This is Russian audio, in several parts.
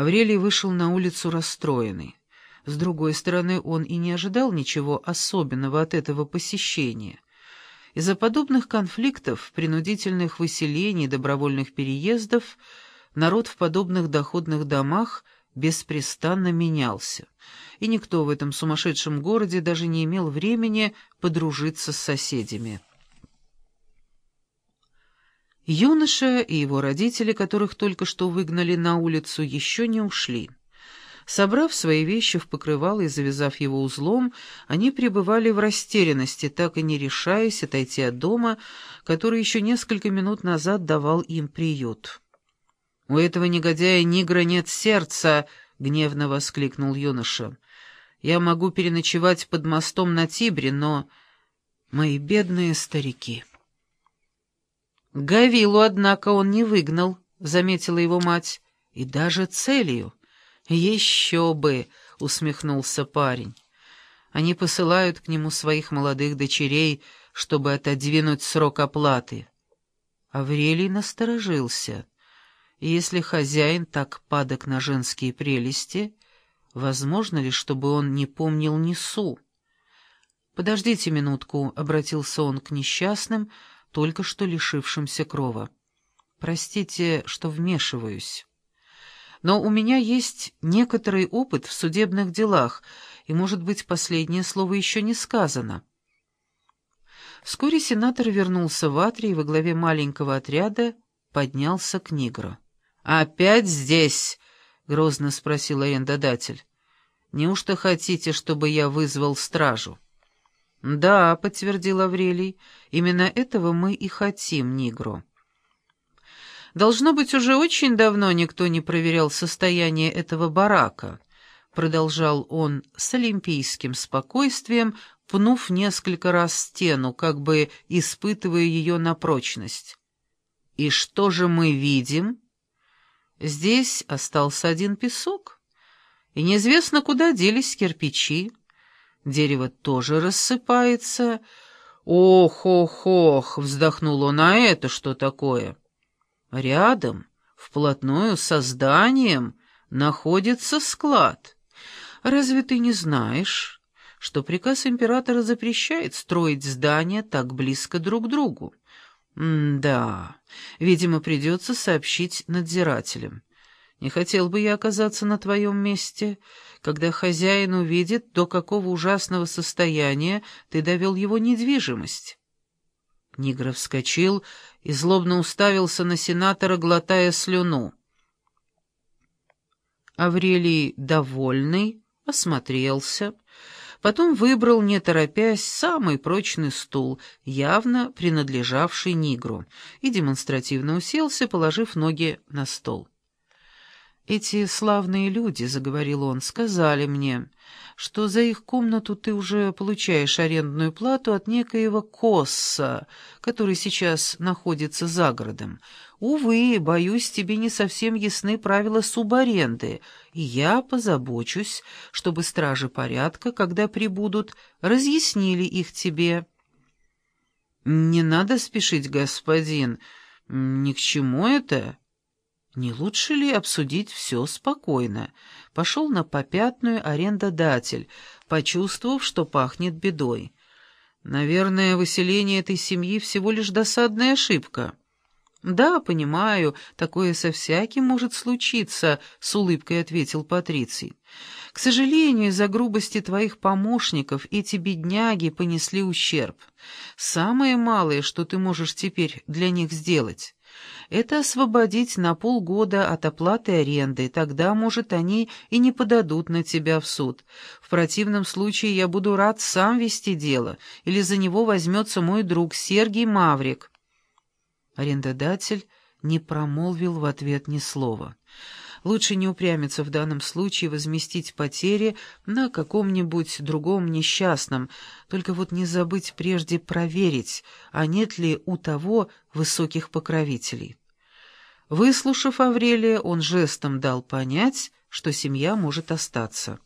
Аврелий вышел на улицу расстроенный. С другой стороны, он и не ожидал ничего особенного от этого посещения. Из-за подобных конфликтов, принудительных выселений, добровольных переездов, народ в подобных доходных домах беспрестанно менялся, и никто в этом сумасшедшем городе даже не имел времени подружиться с соседями. Юноша и его родители, которых только что выгнали на улицу, еще не ушли. Собрав свои вещи в покрывало и завязав его узлом, они пребывали в растерянности, так и не решаясь отойти от дома, который еще несколько минут назад давал им приют. «У этого негодяя Нигра нет сердца!» — гневно воскликнул юноша. «Я могу переночевать под мостом на Тибре, но... Мои бедные старики!» Гавилу, однако, он не выгнал, — заметила его мать, — и даже целью. «Еще бы!» — усмехнулся парень. «Они посылают к нему своих молодых дочерей, чтобы отодвинуть срок оплаты». Аврелий насторожился. Если хозяин так падок на женские прелести, возможно ли, чтобы он не помнил Несу? «Подождите минутку», — обратился он к несчастным, только что лишившимся крова. «Простите, что вмешиваюсь» но у меня есть некоторый опыт в судебных делах, и, может быть, последнее слово еще не сказано. Вскоре сенатор вернулся в Атри во главе маленького отряда поднялся к Нигру. «Опять здесь?» — грозно спросил арендодатель. «Неужто хотите, чтобы я вызвал стражу?» «Да», — подтвердил Аврелий, — «именно этого мы и хотим, Нигро». Должно быть, уже очень давно никто не проверял состояние этого барака, продолжал он с олимпийским спокойствием, пнув несколько раз стену, как бы испытывая ее на прочность. И что же мы видим? Здесь остался один песок, и неизвестно, куда делись кирпичи. Дерево тоже рассыпается. «Ох-ох-ох!» — вздохнул он, — «а это что такое?» Рядом, вплотную со зданием, находится склад. Разве ты не знаешь, что приказ императора запрещает строить здания так близко друг к другу? М да, видимо, придется сообщить надзирателям. Не хотел бы я оказаться на твоем месте, когда хозяин увидит, до какого ужасного состояния ты довел его недвижимость. Нигров вскочил и злобно уставился на сенатора, глотая слюну. Аврелий, довольный, осмотрелся, потом выбрал, не торопясь, самый прочный стул, явно принадлежавший Нигру, и демонстративно уселся, положив ноги на стол. «Эти славные люди, — заговорил он, — сказали мне, что за их комнату ты уже получаешь арендную плату от некоего Косса, который сейчас находится за городом. Увы, боюсь, тебе не совсем ясны правила субаренды, и я позабочусь, чтобы стражи порядка, когда прибудут, разъяснили их тебе». «Не надо спешить, господин. Ни к чему это». Не лучше ли обсудить все спокойно? Пошел на попятную арендодатель, почувствовав, что пахнет бедой. Наверное, выселение этой семьи всего лишь досадная ошибка. «Да, понимаю, такое со всяким может случиться», — с улыбкой ответил Патриций. «К сожалению, из-за грубости твоих помощников эти бедняги понесли ущерб. Самое малое, что ты можешь теперь для них сделать, это освободить на полгода от оплаты аренды, тогда, может, они и не подадут на тебя в суд. В противном случае я буду рад сам вести дело, или за него возьмется мой друг Сергей Маврик». Арендодатель не промолвил в ответ ни слова. Лучше не упрямиться в данном случае, возместить потери на каком-нибудь другом несчастном, только вот не забыть прежде проверить, а нет ли у того высоких покровителей. Выслушав Аврелия, он жестом дал понять, что семья может остаться.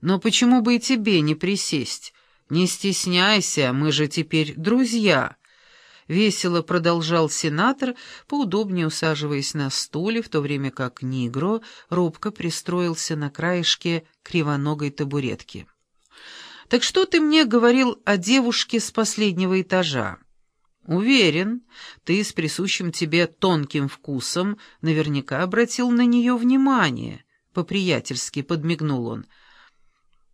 «Но почему бы и тебе не присесть? Не стесняйся, мы же теперь друзья. — весело продолжал сенатор, поудобнее усаживаясь на стуле, в то время как Нигро робко пристроился на краешке кривоногой табуретки. «Так что ты мне говорил о девушке с последнего этажа?» «Уверен, ты с присущим тебе тонким вкусом наверняка обратил на нее внимание», — по-приятельски подмигнул он, —